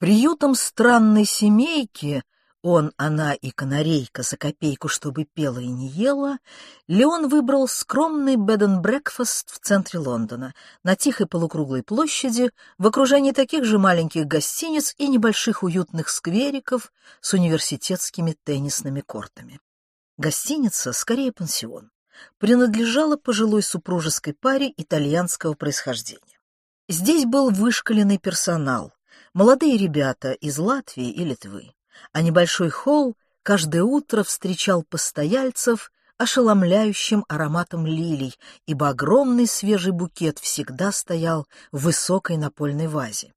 Приютом странной семейки он, она и канарейка за копейку, чтобы пела и не ела, Леон выбрал скромный бед-н-брекфаст в центре Лондона, на тихой полукруглой площади, в окружении таких же маленьких гостиниц и небольших уютных сквериков с университетскими теннисными кортами. Гостиница, скорее пансион, принадлежала пожилой супружеской паре итальянского происхождения. Здесь был вышкаленный персонал, молодые ребята из Латвии и Литвы, а небольшой холл каждое утро встречал постояльцев ошеломляющим ароматом лилий, ибо огромный свежий букет всегда стоял в высокой напольной вазе.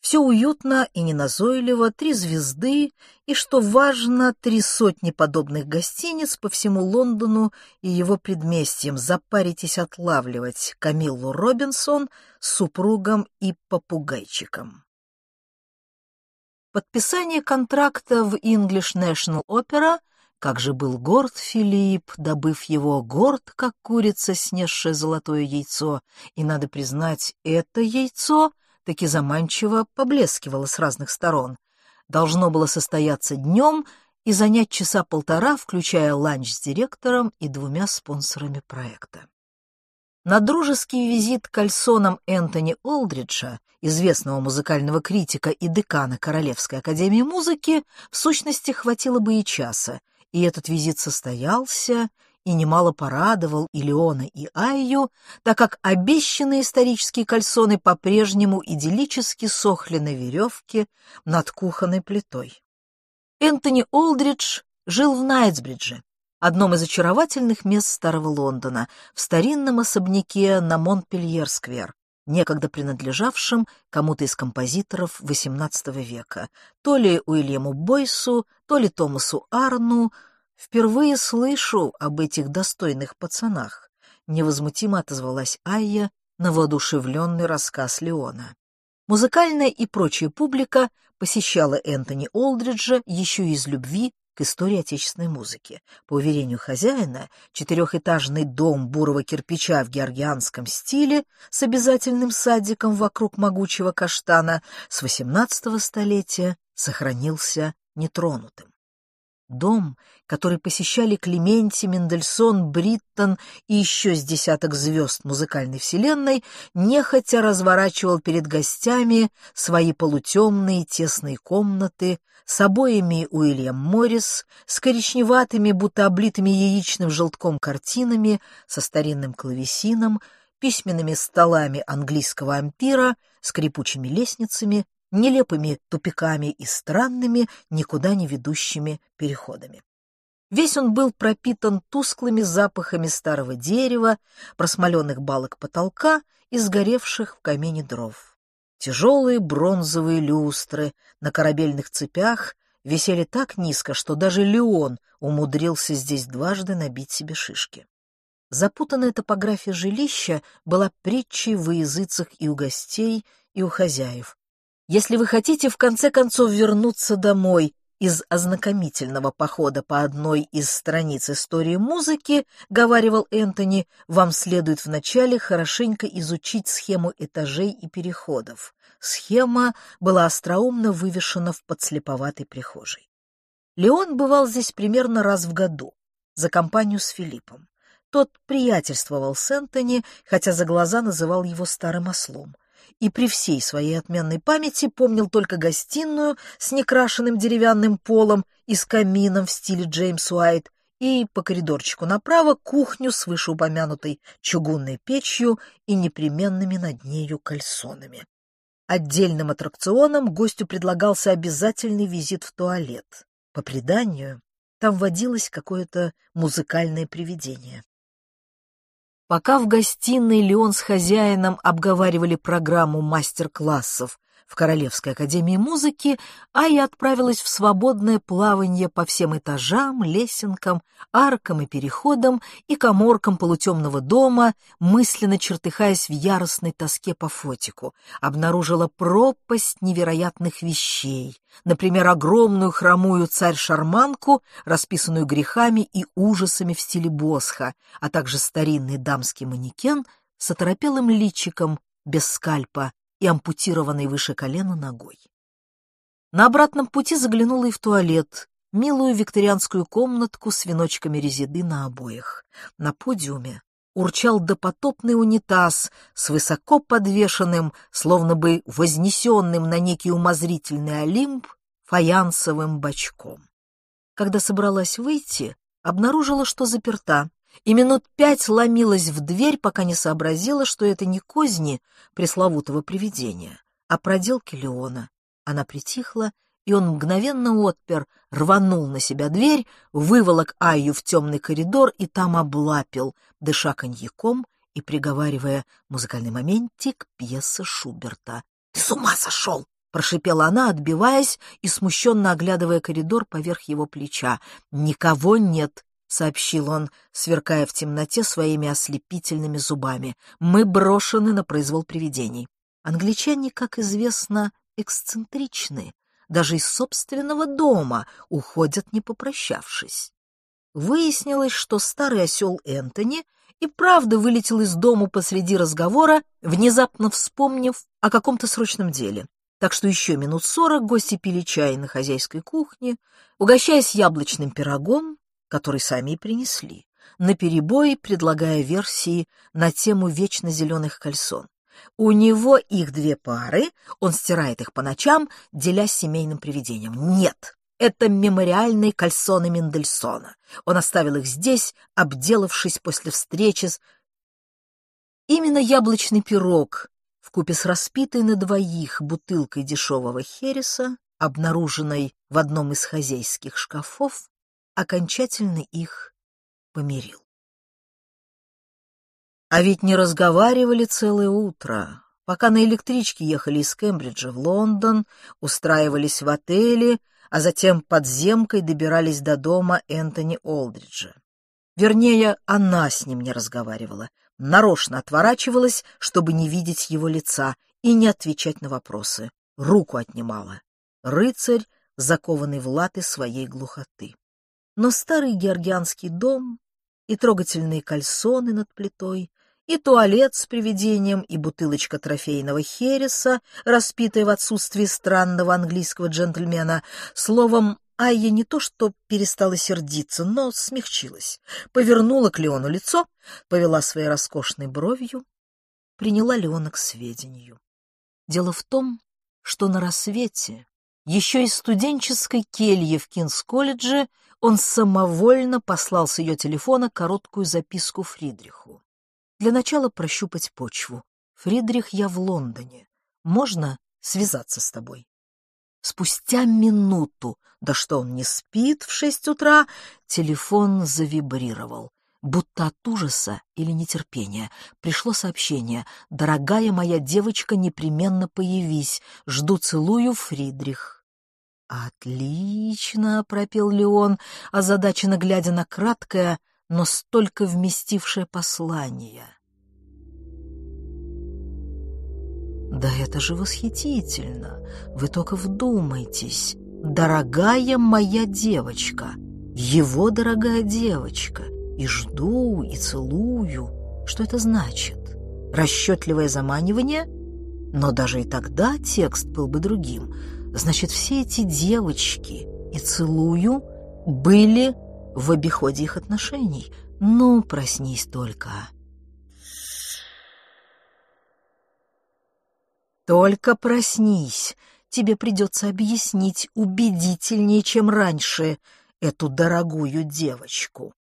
Все уютно и неназойливо, три звезды и, что важно, три сотни подобных гостиниц по всему Лондону и его предместьям. Запаритесь отлавливать Камиллу Робинсон с супругом и попугайчиком. Подписание контракта в English National Opera, как же был горд Филипп, добыв его, горд, как курица, снесшая золотое яйцо, и, надо признать, это яйцо таки заманчиво поблескивало с разных сторон. Должно было состояться днем и занять часа полтора, включая ланч с директором и двумя спонсорами проекта. На дружеский визит к Альсонам Энтони Олдриджа, известного музыкального критика и декана Королевской академии музыки, в сущности хватило бы и часа, и этот визит состоялся и немало порадовал и Леона, и Айю, так как обещанные исторические кальсоны по-прежнему идиллически сохли на веревке над кухонной плитой. Энтони Олдридж жил в Найтсбридже, одном из очаровательных мест Старого Лондона, в старинном особняке на Монпельер-сквер, некогда принадлежавшем кому-то из композиторов XVIII века, то ли Уильяму Бойсу, то ли Томасу Арну. Впервые слышу об этих достойных пацанах, невозмутимо отозвалась Айя на воодушевленный рассказ Леона. Музыкальная и прочая публика посещала Энтони Олдриджа еще из любви к истории отечественной музыки. По уверению хозяина, четырехэтажный дом бурого кирпича в георгианском стиле с обязательным садиком вокруг могучего каштана с XVIII столетия сохранился нетронутым. Дом, который посещали Клементи, Мендельсон, Бриттон и еще с десяток звезд музыкальной вселенной, нехотя разворачивал перед гостями свои полутемные тесные комнаты с обоями Уильям Моррис, с коричневатыми, будто облитыми яичным желтком картинами, со старинным клавесином, письменными столами английского ампира, скрипучими лестницами, нелепыми тупиками и странными, никуда не ведущими переходами. Весь он был пропитан тусклыми запахами старого дерева, просмоленных балок потолка и сгоревших в камине дров. Тяжелые бронзовые люстры на корабельных цепях висели так низко, что даже Леон умудрился здесь дважды набить себе шишки. Запутанная топография жилища была притчей во языцах и у гостей, и у хозяев, если вы хотите в конце концов вернуться домой из ознакомительного похода по одной из страниц истории музыки, говаривал Энтони, вам следует вначале хорошенько изучить схему этажей и переходов. Схема была остроумно вывешена в подслеповатой прихожей. Леон бывал здесь примерно раз в году, за компанию с Филиппом. Тот приятельствовал с Энтони, хотя за глаза называл его старым ослом и при всей своей отменной памяти помнил только гостиную с некрашенным деревянным полом и с камином в стиле Джеймс Уайт, и по коридорчику направо кухню с вышеупомянутой чугунной печью и непременными над нею кальсонами. Отдельным аттракционом гостю предлагался обязательный визит в туалет. По преданию, там водилось какое-то музыкальное привидение. Пока в гостиной Леон с хозяином обговаривали программу мастер-классов в Королевской академии музыки, Ая отправилась в свободное плавание по всем этажам, лесенкам, аркам и переходам и коморкам полутемного дома, мысленно чертыхаясь в яростной тоске по фотику, обнаружила пропасть невероятных вещей, например, огромную хромую царь-шарманку, расписанную грехами и ужасами в стиле Босха, а также старинный дамский манекен с оторопелым личиком без скальпа, и ампутированной выше колена ногой. На обратном пути заглянула и в туалет, милую викторианскую комнатку с веночками резиды на обоях. На подиуме урчал допотопный унитаз с высоко подвешенным, словно бы вознесенным на некий умозрительный олимп, фаянсовым бачком. Когда собралась выйти, обнаружила, что заперта, и минут пять ломилась в дверь, пока не сообразила, что это не козни пресловутого привидения, а проделки Леона. Она притихла, и он мгновенно отпер, рванул на себя дверь, выволок Айю в темный коридор и там облапил, дыша коньяком и приговаривая музыкальный моментик пьесы Шуберта. «Ты с ума сошел!» — прошипела она, отбиваясь и смущенно оглядывая коридор поверх его плеча. «Никого нет!» — сообщил он, сверкая в темноте своими ослепительными зубами. «Мы брошены на произвол привидений. Англичане, как известно, эксцентричны, даже из собственного дома уходят, не попрощавшись. Выяснилось, что старый осел Энтони и правда вылетел из дому посреди разговора, внезапно вспомнив о каком-то срочном деле. Так что еще минут сорок гости пили чай на хозяйской кухне, угощаясь яблочным пирогом, который сами и принесли, наперебой предлагая версии на тему вечно зеленых кальсон. У него их две пары, он стирает их по ночам, делясь семейным привидением. Нет, это мемориальные кальсоны Мендельсона. Он оставил их здесь, обделавшись после встречи с... Именно яблочный пирог, вкупе с распитой на двоих бутылкой дешевого хереса, обнаруженной в одном из хозяйских шкафов, окончательно их помирил. А ведь не разговаривали целое утро. Пока на электричке ехали из Кембриджа в Лондон, устраивались в отеле, а затем подземкой добирались до дома Энтони Олдриджа. Вернее, она с ним не разговаривала, нарочно отворачивалась, чтобы не видеть его лица и не отвечать на вопросы. Руку отнимала. Рыцарь, закованный в латы своей глухоты. Но старый георгианский дом и трогательные кальсоны над плитой и туалет с привидением, и бутылочка трофейного хереса, распитая в отсутствии странного английского джентльмена. Словом, Айя не то что перестала сердиться, но смягчилась, повернула к Леону лицо, повела своей роскошной бровью, приняла Леона к сведению. Дело в том, что на рассвете, еще из студенческой кельи в Кинс-колледже, он самовольно послал с ее телефона короткую записку Фридриху. Для начала прощупать почву. Фридрих, я в Лондоне. Можно связаться с тобой? Спустя минуту, да что он не спит в шесть утра, телефон завибрировал. Будто от ужаса или нетерпения пришло сообщение «Дорогая моя девочка, непременно появись. Жду, целую, Фридрих». «Отлично!» — пропел Леон, озадаченно глядя на краткое, но столько вместившее послание. Да это же восхитительно! Вы только вдумайтесь! Дорогая моя девочка! Его дорогая девочка! И жду, и целую. Что это значит? Расчетливое заманивание? Но даже и тогда текст был бы другим. Значит, все эти девочки и целую были в обиходе их отношений. Ну, проснись только. Только проснись, тебе придется объяснить убедительнее, чем раньше, эту дорогую девочку.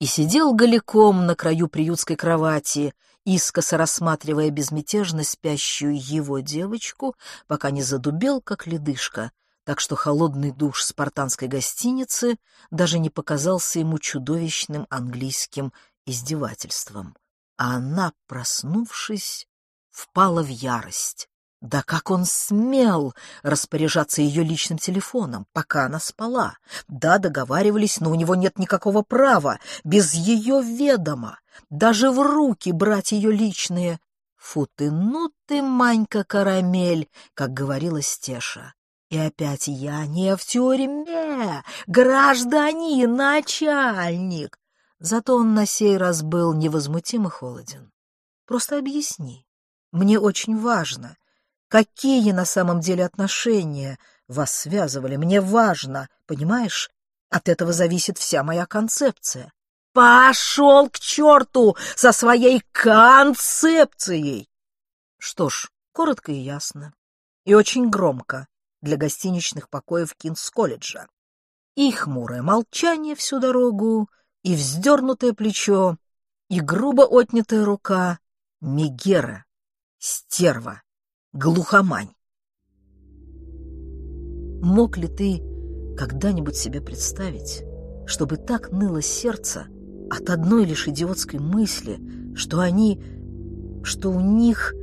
И сидел голиком на краю приютской кровати, искоса рассматривая безмятежно спящую его девочку, пока не задубел, как ледышка, так что холодный душ спартанской гостиницы даже не показался ему чудовищным английским издевательством. А она, проснувшись, впала в ярость. Да как он смел распоряжаться ее личным телефоном, пока она спала? Да, договаривались, но у него нет никакого права без ее ведома даже в руки брать ее личные. Фу ты, ну ты, Манька-карамель, как говорила Стеша. И опять я не в тюрьме, гражданин, начальник. Зато он на сей раз был невозмутимо холоден. Просто объясни. Мне очень важно, какие на самом деле отношения вас связывали. Мне важно, понимаешь? От этого зависит вся моя концепция. Пошел к черту со своей концепцией! Что ж, коротко и ясно. И очень громко для гостиничных покоев Кингс-колледжа. И хмурое молчание всю дорогу, и вздернутое плечо, и грубо отнятая рука Мегера, стерва, глухомань. Мог ли ты когда-нибудь себе представить, чтобы так ныло сердце от одной лишь идиотской мысли, что они, что у них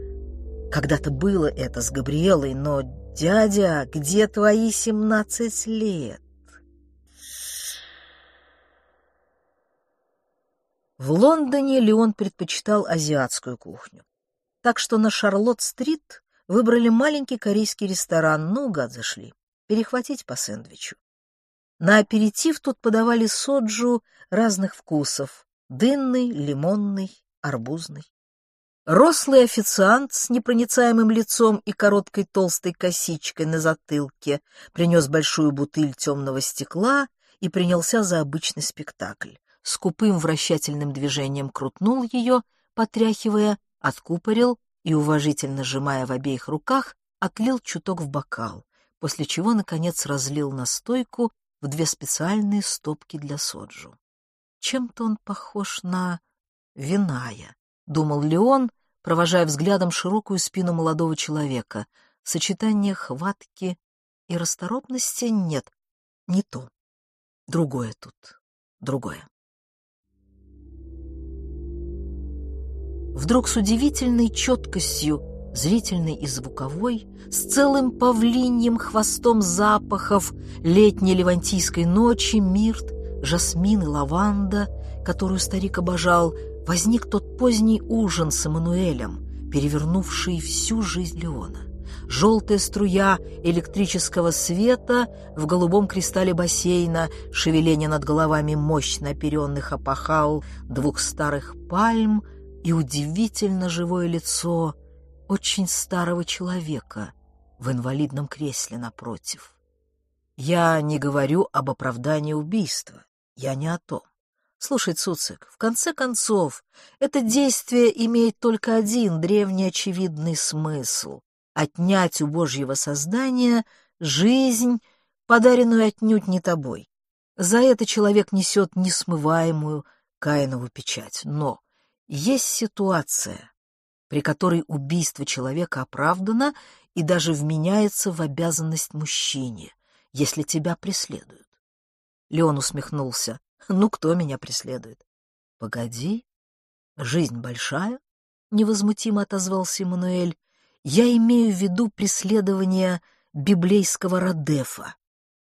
когда-то было это с Габриэлой, но, дядя, где твои семнадцать лет? В Лондоне Леон предпочитал азиатскую кухню. Так что на Шарлотт-стрит выбрали маленький корейский ресторан, наугад зашли, перехватить по сэндвичу. На аперитив тут подавали соджу разных вкусов — дынный, лимонный, арбузный. Рослый официант с непроницаемым лицом и короткой толстой косичкой на затылке принес большую бутыль темного стекла и принялся за обычный спектакль скупым вращательным движением крутнул ее, потряхивая, откупорил и, уважительно сжимая в обеих руках, отлил чуток в бокал, после чего, наконец, разлил настойку в две специальные стопки для соджу. Чем-то он похож на виная, думал Леон, провожая взглядом широкую спину молодого человека. Сочетание хватки и расторопности нет, не то. Другое тут, другое. вдруг с удивительной четкостью, зрительной и звуковой, с целым павлиньим хвостом запахов летней левантийской ночи, мирт, жасмин и лаванда, которую старик обожал, возник тот поздний ужин с Эммануэлем, перевернувший всю жизнь Леона. Желтая струя электрического света в голубом кристалле бассейна, шевеление над головами мощно оперенных опахал двух старых пальм — и удивительно живое лицо очень старого человека в инвалидном кресле напротив. Я не говорю об оправдании убийства, я не о том. Слушай, Цуцик, в конце концов, это действие имеет только один древний очевидный смысл — отнять у Божьего создания жизнь, подаренную отнюдь не тобой. За это человек несет несмываемую Каинову печать. Но есть ситуация, при которой убийство человека оправдано и даже вменяется в обязанность мужчине, если тебя преследуют. Леон усмехнулся. Ну, кто меня преследует? Погоди, жизнь большая, невозмутимо отозвался Эммануэль. Я имею в виду преследование библейского Радефа.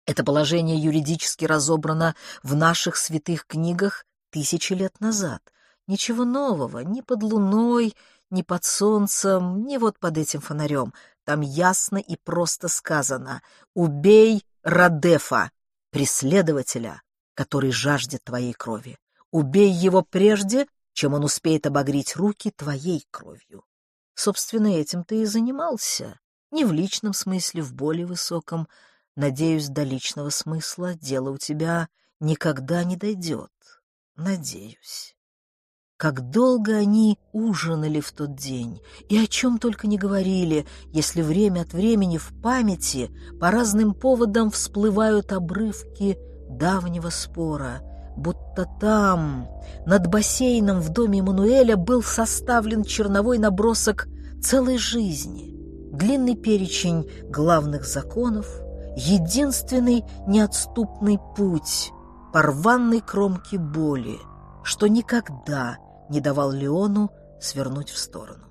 Это положение юридически разобрано в наших святых книгах тысячи лет назад — Ничего нового, ни под луной, ни под солнцем, ни вот под этим фонарем. Там ясно и просто сказано «Убей Радефа, преследователя, который жаждет твоей крови. Убей его прежде, чем он успеет обогреть руки твоей кровью». Собственно, этим ты и занимался. Не в личном смысле, в более высоком. Надеюсь, до личного смысла дело у тебя никогда не дойдет. Надеюсь. Как долго они ужинали в тот день, и о чем только не говорили, если время от времени в памяти по разным поводам всплывают обрывки давнего спора, будто там, над бассейном в доме Мануэля, был составлен черновой набросок целой жизни, длинный перечень главных законов, единственный неотступный путь по кромке боли, что никогда не давал Леону свернуть в сторону.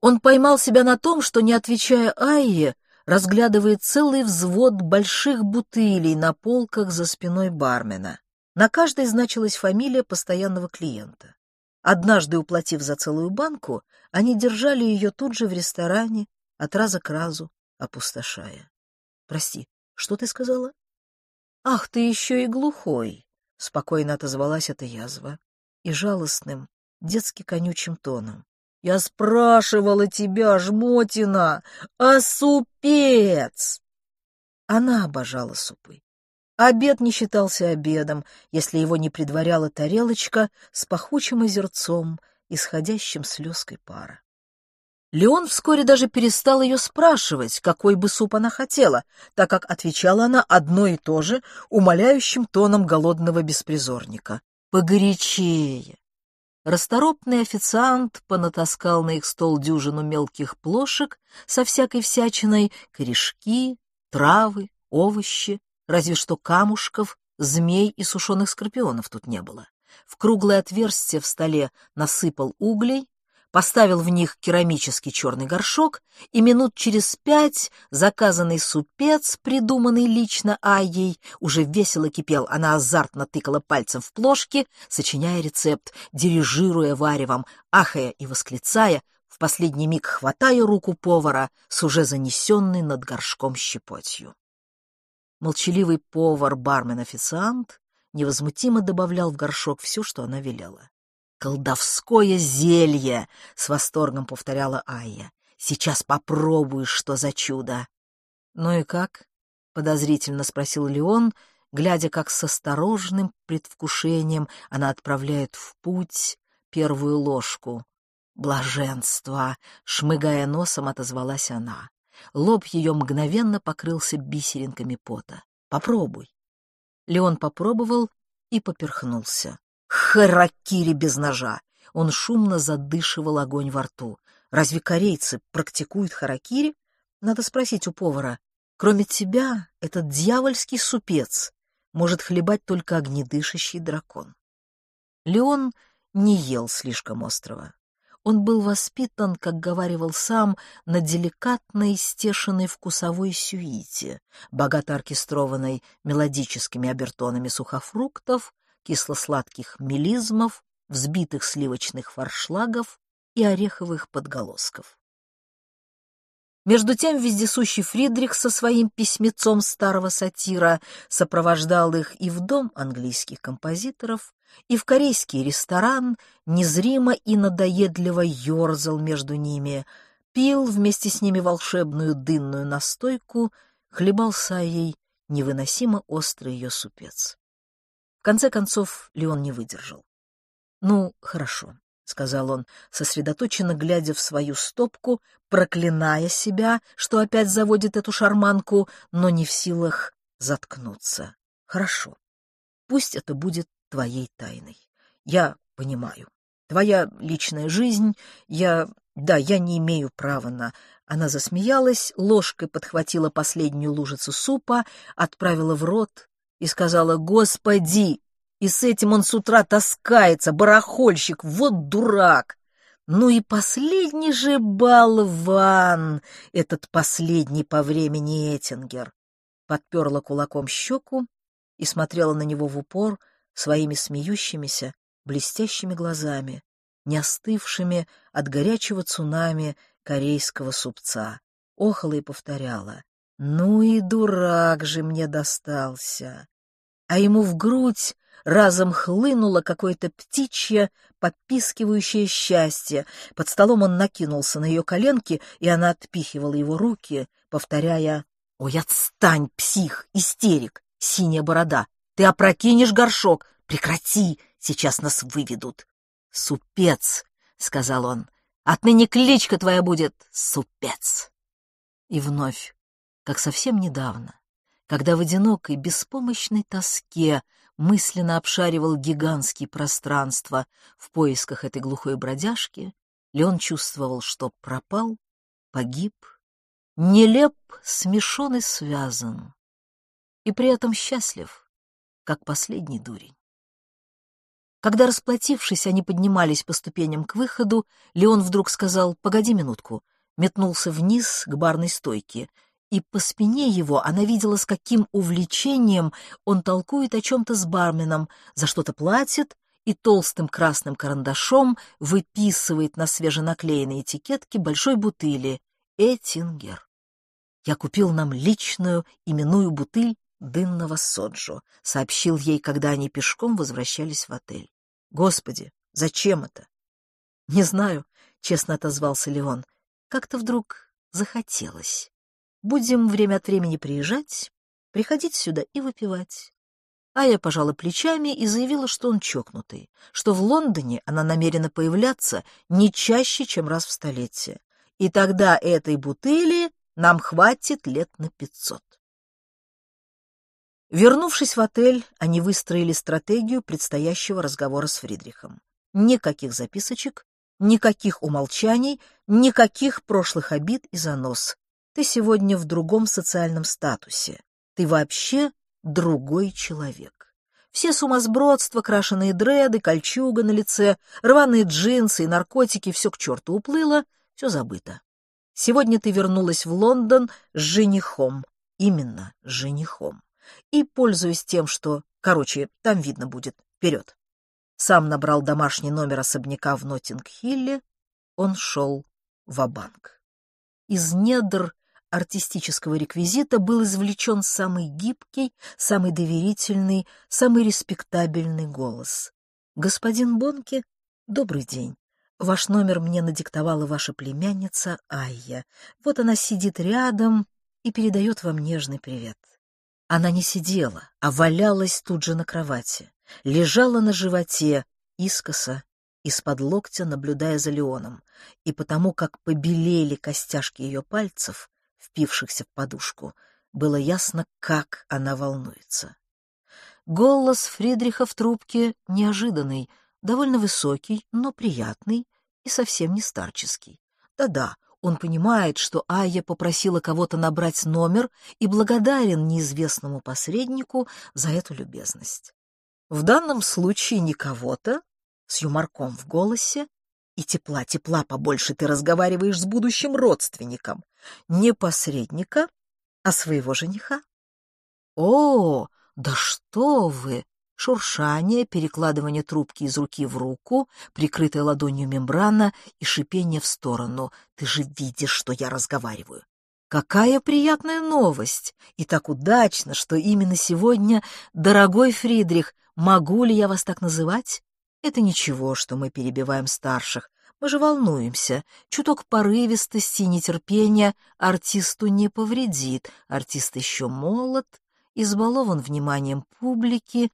Он поймал себя на том, что, не отвечая Айе, разглядывает целый взвод больших бутылей на полках за спиной бармена. На каждой значилась фамилия постоянного клиента. Однажды, уплатив за целую банку, они держали ее тут же в ресторане, от раза к разу, опустошая. — Прости, что ты сказала? «Ах, ты еще и глухой!» — спокойно отозвалась эта язва. И жалостным, детски конючим тоном. Я спрашивала тебя, Жмотина, а супец? Она обожала супы. Обед не считался обедом, если его не предваряла тарелочка с пахучим озерцом, исходящим слезкой пара. Леон вскоре даже перестал ее спрашивать, какой бы суп она хотела, так как отвечала она одно и то же, умоляющим тоном голодного беспризорника. «Погорячее!» Расторопный официант понатаскал на их стол дюжину мелких плошек со всякой всячиной, корешки, травы, овощи, разве что камушков, змей и сушеных скорпионов тут не было. В круглое отверстие в столе насыпал углей, поставил в них керамический черный горшок, и минут через пять заказанный супец, придуманный лично Айей, уже весело кипел. Она азартно тыкала пальцем в плошки, сочиняя рецепт, дирижируя варевом, ахая и восклицая, в последний миг хватая руку повара с уже занесенной над горшком щепотью. Молчаливый повар, бармен, официант невозмутимо добавлял в горшок все, что она велела. «Колдовское зелье!» — с восторгом повторяла Айя. «Сейчас попробуешь, что за чудо!» «Ну и как?» — подозрительно спросил Леон, глядя, как с осторожным предвкушением она отправляет в путь первую ложку. «Блаженство!» — шмыгая носом, отозвалась она. Лоб ее мгновенно покрылся бисеринками пота. «Попробуй». Леон попробовал и поперхнулся. Харакири без ножа. Он шумно задышивал огонь во рту. Разве корейцы практикуют харакири? Надо спросить у повара. Кроме тебя, этот дьявольский супец может хлебать только огнедышащий дракон. Леон не ел слишком острого. Он был воспитан, как говаривал сам, на деликатной стешенной вкусовой сюите, богато оркестрованной мелодическими обертонами сухофруктов, кисло-сладких мелизмов, взбитых сливочных форшлагов и ореховых подголосков. Между тем вездесущий Фридрих со своим письмецом старого сатира сопровождал их и в дом английских композиторов, и в корейский ресторан, незримо и надоедливо ерзал между ними, пил вместе с ними волшебную дынную настойку, хлебал саей невыносимо острый ее супец конце концов Леон не выдержал. «Ну, хорошо», — сказал он, сосредоточенно глядя в свою стопку, проклиная себя, что опять заводит эту шарманку, но не в силах заткнуться. «Хорошо. Пусть это будет твоей тайной. Я понимаю. Твоя личная жизнь, я... Да, я не имею права на...» Она засмеялась, ложкой подхватила последнюю лужицу супа, отправила в рот и сказала «Господи!» И с этим он с утра таскается, барахольщик, вот дурак! Ну и последний же болван, этот последний по времени Этингер. Подперла кулаком щеку и смотрела на него в упор своими смеющимися, блестящими глазами, не остывшими от горячего цунами корейского супца. Охала и повторяла. Ну и дурак же мне достался. А ему в грудь разом хлынуло какое-то птичье, попискивающее счастье. Под столом он накинулся на ее коленки, и она отпихивала его руки, повторяя «Ой, отстань, псих, истерик, синяя борода! Ты опрокинешь горшок! Прекрати, сейчас нас выведут!» «Супец!» — сказал он. «Отныне кличка твоя будет Супец!» И вновь как совсем недавно, когда в одинокой, беспомощной тоске мысленно обшаривал гигантские пространства в поисках этой глухой бродяжки, Леон чувствовал, что пропал, погиб, нелеп, смешон и связан, и при этом счастлив, как последний дурень. Когда, расплатившись, они поднимались по ступеням к выходу, Леон вдруг сказал «Погоди минутку», метнулся вниз к барной стойке — и по спине его она видела, с каким увлечением он толкует о чем-то с барменом, за что-то платит и толстым красным карандашом выписывает на свеженаклеенной этикетке большой бутыли «Этингер». «Я купил нам личную именную бутыль дынного соджо», — сообщил ей, когда они пешком возвращались в отель. «Господи, зачем это?» «Не знаю», честно отозвался Леон. Как-то вдруг захотелось. Будем время от времени приезжать, приходить сюда и выпивать. А я пожала плечами и заявила, что он чокнутый, что в Лондоне она намерена появляться не чаще, чем раз в столетие. И тогда этой бутыли нам хватит лет на пятьсот. Вернувшись в отель, они выстроили стратегию предстоящего разговора с Фридрихом. Никаких записочек, никаких умолчаний, никаких прошлых обид и занос. Ты сегодня в другом социальном статусе. Ты вообще другой человек. Все сумасбродства, крашеные дреды, кольчуга на лице, рваные джинсы и наркотики — все к черту уплыло, все забыто. Сегодня ты вернулась в Лондон с женихом, именно с женихом. И, пользуясь тем, что, короче, там видно будет, вперед. Сам набрал домашний номер особняка в Ноттинг-Хилле, он шел в банк Из недр артистического реквизита был извлечен самый гибкий, самый доверительный, самый респектабельный голос. «Господин Бонки, добрый день. Ваш номер мне надиктовала ваша племянница Айя. Вот она сидит рядом и передает вам нежный привет». Она не сидела, а валялась тут же на кровати, лежала на животе, искоса, из-под локтя, наблюдая за Леоном, и потому как побелели костяшки ее пальцев, впившихся в подушку, было ясно, как она волнуется. Голос Фридриха в трубке неожиданный, довольно высокий, но приятный и совсем не старческий. Да-да, он понимает, что Айя попросила кого-то набрать номер и благодарен неизвестному посреднику за эту любезность. В данном случае не кого-то, с юморком в голосе, и тепла-тепла побольше ты разговариваешь с будущим родственником. Не посредника, а своего жениха. О, да что вы! Шуршание, перекладывание трубки из руки в руку, прикрытая ладонью мембрана и шипение в сторону. Ты же видишь, что я разговариваю. Какая приятная новость! И так удачно, что именно сегодня, дорогой Фридрих, могу ли я вас так называть? Это ничего, что мы перебиваем старших. Мы же волнуемся. Чуток порывистости нетерпения артисту не повредит. Артист еще молод, избалован вниманием публики.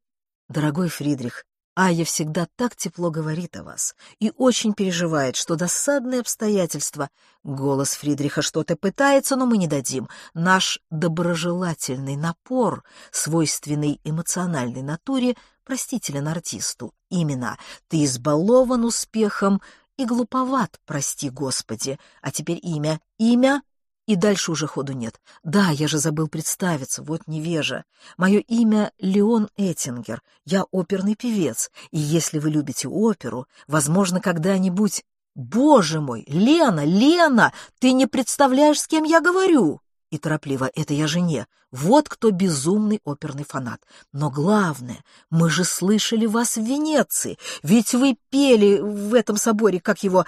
Дорогой Фридрих, Ая всегда так тепло говорит о вас и очень переживает, что досадные обстоятельства. Голос Фридриха что-то пытается, но мы не дадим. Наш доброжелательный напор, свойственный эмоциональной натуре, простителен артисту. Именно ты избалован успехом и глуповат, прости господи. А теперь имя. Имя и дальше уже ходу нет. Да, я же забыл представиться, вот невежа. Мое имя Леон Эттингер, я оперный певец, и если вы любите оперу, возможно, когда-нибудь... Боже мой, Лена, Лена, ты не представляешь, с кем я говорю! И торопливо, это я жене. Вот кто безумный оперный фанат. Но главное, мы же слышали вас в Венеции. Ведь вы пели в этом соборе, как его,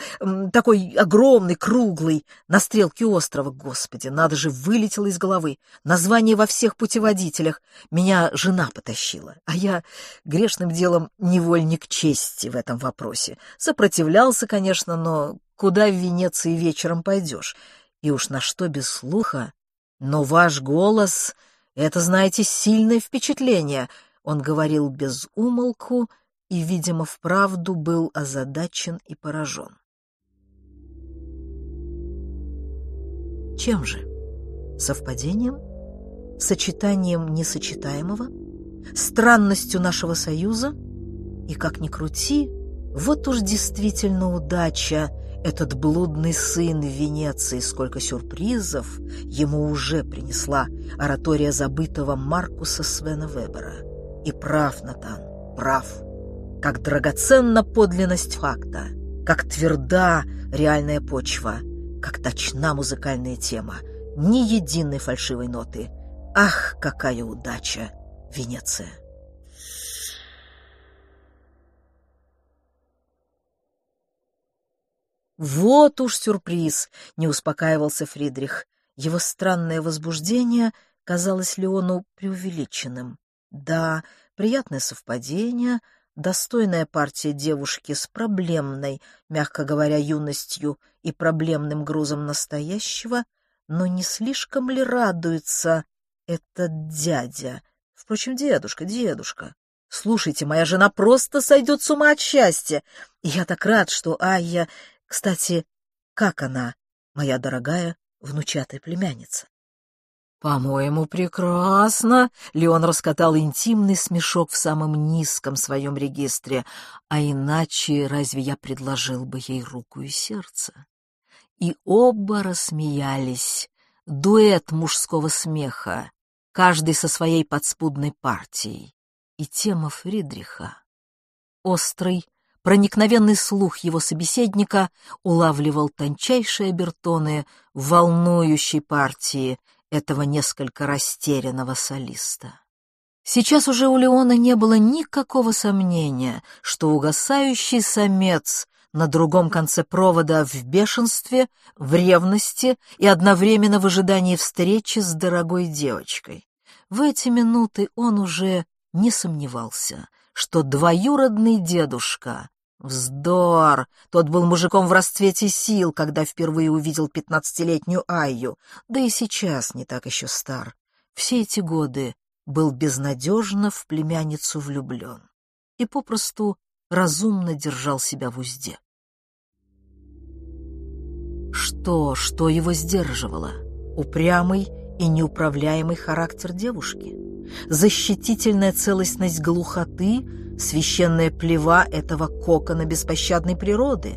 такой огромный, круглый, на стрелке острова. Господи, надо же, вылетело из головы. Название во всех путеводителях. Меня жена потащила. А я грешным делом невольник чести в этом вопросе. Сопротивлялся, конечно, но куда в Венеции вечером пойдешь? И уж на что без слуха но ваш голос — это, знаете, сильное впечатление. Он говорил без умолку и, видимо, вправду был озадачен и поражен. Чем же? Совпадением? Сочетанием несочетаемого? Странностью нашего союза? И как ни крути, вот уж действительно удача — этот блудный сын Венеции, сколько сюрпризов ему уже принесла оратория забытого Маркуса Свена Вебера. И прав, Натан, прав. Как драгоценна подлинность факта, как тверда реальная почва, как точна музыкальная тема, ни единой фальшивой ноты. Ах, какая удача, Венеция! Вот уж сюрприз, не успокаивался Фридрих. Его странное возбуждение казалось Леону преувеличенным. Да, приятное совпадение, достойная партия девушки с проблемной, мягко говоря, юностью и проблемным грузом настоящего, но не слишком ли радуется этот дядя? Впрочем, дедушка, дедушка. Слушайте, моя жена просто сойдет с ума от счастья. Я так рад, что Айя... Кстати, как она, моя дорогая внучатая племянница? «По-моему, прекрасно!» — Леон раскатал интимный смешок в самом низком своем регистре. «А иначе разве я предложил бы ей руку и сердце?» И оба рассмеялись. Дуэт мужского смеха, каждый со своей подспудной партией. И тема Фридриха. Острый, проникновенный слух его собеседника улавливал тончайшие обертоны волнующей партии — этого несколько растерянного солиста. Сейчас уже у Леона не было никакого сомнения, что угасающий самец на другом конце провода в бешенстве, в ревности и одновременно в ожидании встречи с дорогой девочкой. В эти минуты он уже не сомневался, что двоюродный дедушка Вздор! Тот был мужиком в расцвете сил, когда впервые увидел пятнадцатилетнюю Айю, да и сейчас не так еще стар. Все эти годы был безнадежно в племянницу влюблен и попросту разумно держал себя в узде. Что, что его сдерживало? Упрямый и неуправляемый характер девушки? Защитительная целостность глухоты — священная плева этого кокона беспощадной природы,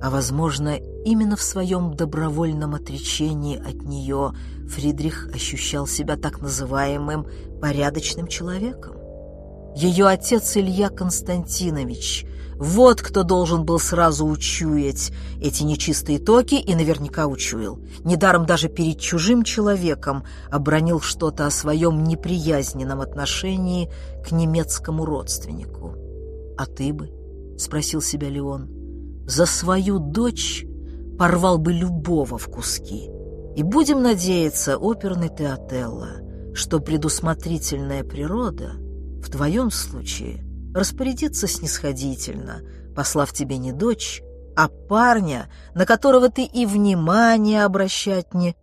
а, возможно, именно в своем добровольном отречении от нее Фридрих ощущал себя так называемым порядочным человеком. Ее отец Илья Константинович — вот кто должен был сразу учуять эти нечистые токи и наверняка учуял. Недаром даже перед чужим человеком обронил что-то о своем неприязненном отношении к немецкому родственнику. «А ты бы?» — спросил себя Леон. «За свою дочь порвал бы любого в куски. И будем надеяться, оперный ты Отелло, что предусмотрительная природа в твоем случае — распорядиться снисходительно, послав тебе не дочь, а парня, на которого ты и внимание обращать не...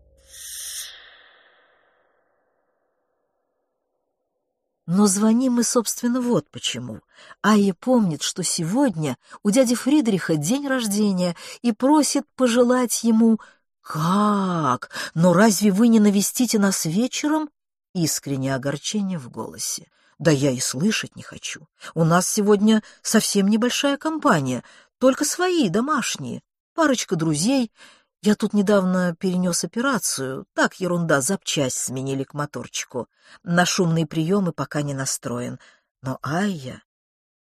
Но звоним мы, собственно, вот почему. Айя помнит, что сегодня у дяди Фридриха день рождения и просит пожелать ему... «Как? Но разве вы не навестите нас вечером?» Искреннее огорчение в голосе. Да я и слышать не хочу. У нас сегодня совсем небольшая компания, только свои, домашние, парочка друзей. Я тут недавно перенес операцию, так ерунда, запчасть сменили к моторчику. На шумные приемы пока не настроен. Но Айя,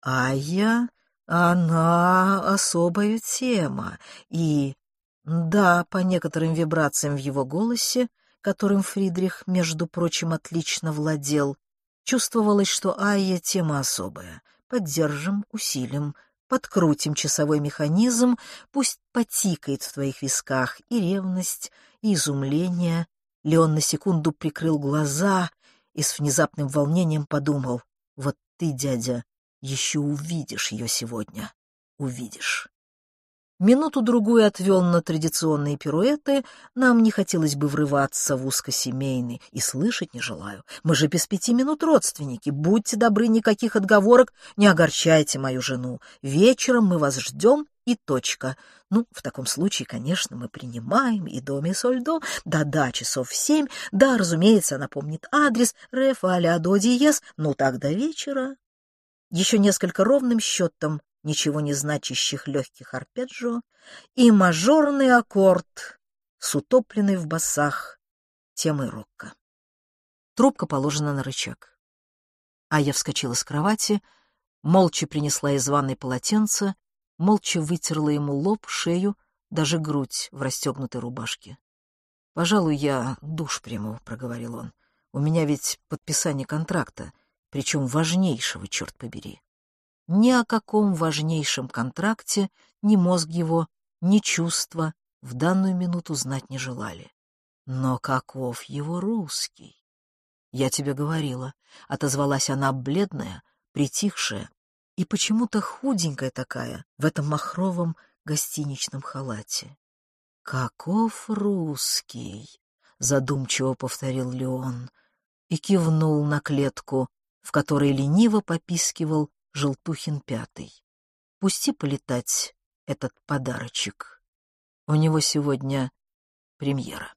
Айя, она особая тема. И, да, по некоторым вибрациям в его голосе, которым Фридрих, между прочим, отлично владел, Чувствовалось, что Айя — тема особая. Поддержим, усилим, подкрутим часовой механизм, пусть потикает в твоих висках и ревность, и изумление. Леон на секунду прикрыл глаза и с внезапным волнением подумал, вот ты, дядя, еще увидишь ее сегодня, увидишь минуту-другую отвел на традиционные пируэты, нам не хотелось бы врываться в узкосемейный, и слышать не желаю. Мы же без пяти минут родственники, будьте добры, никаких отговорок, не огорчайте мою жену. Вечером мы вас ждем и точка. Ну, в таком случае, конечно, мы принимаем и доме сольдо. Да-да, часов в семь. Да, разумеется, она помнит адрес. Рефа аля до диез. Ну, так до вечера. Еще несколько ровным счетом ничего не значащих легких арпеджио и мажорный аккорд с утопленной в басах темой рокка. Трубка положена на рычаг. А я вскочила с кровати, молча принесла из ванной полотенце, молча вытерла ему лоб, шею, даже грудь в расстегнутой рубашке. «Пожалуй, я душ приму», — проговорил он. «У меня ведь подписание контракта, причем важнейшего, черт побери». Ни о каком важнейшем контракте ни мозг его, ни чувства в данную минуту знать не желали. Но каков его русский? Я тебе говорила, — отозвалась она бледная, притихшая и почему-то худенькая такая в этом махровом гостиничном халате. «Каков русский?» — задумчиво повторил Леон и кивнул на клетку, в которой лениво попискивал Желтухин пятый. Пусти полетать этот подарочек. У него сегодня премьера.